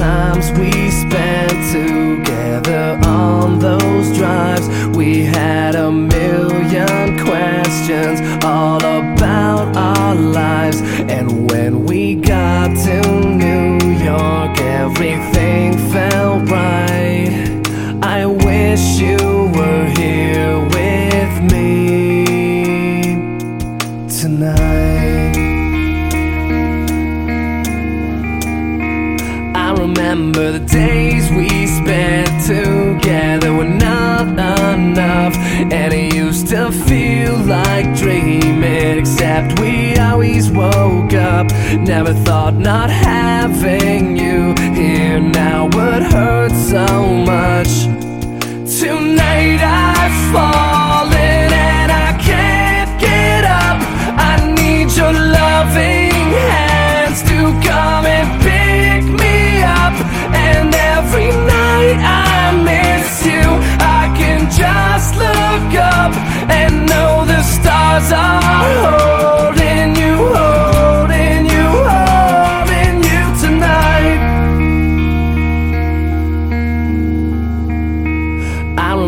times we spent together on those drives. We had a million questions all about our lives. And when we got to New York, everything remember the days we spent together were not enough, and it used to feel like dreaming. Except we always woke up. Never thought not having you here now would hurt so much. Tonight I've fallen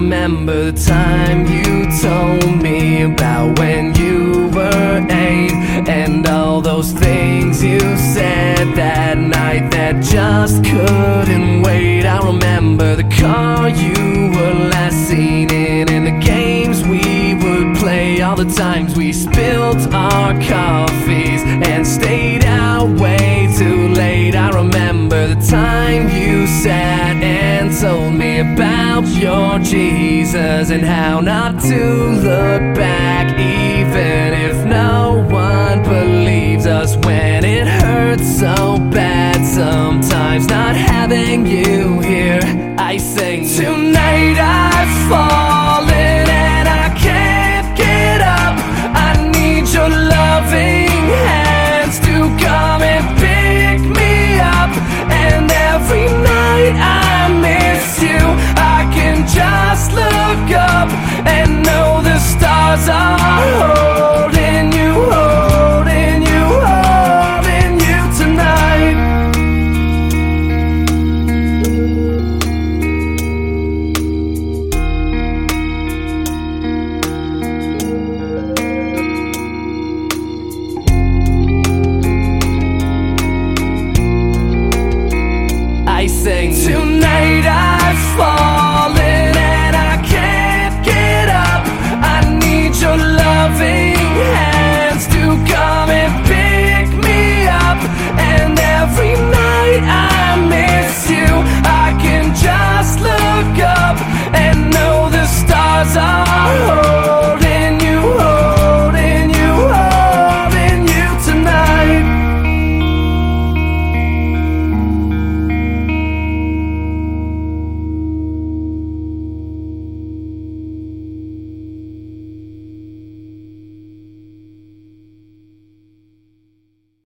remember the time you told me about when you were eight and all those things you said that night that just couldn't wait. I remember the car you were last seen in and the games we would play, all the times we spilled our coffees and stayed out way about your Jesus and how not to look back, even if no one believes us when it hurts so bad. Sometimes not having you here, I sing. Tonight I've fallen and I can't get up. I need your loving hands to guide. sing. Tonight I've fallen and I can't get up. I need your love.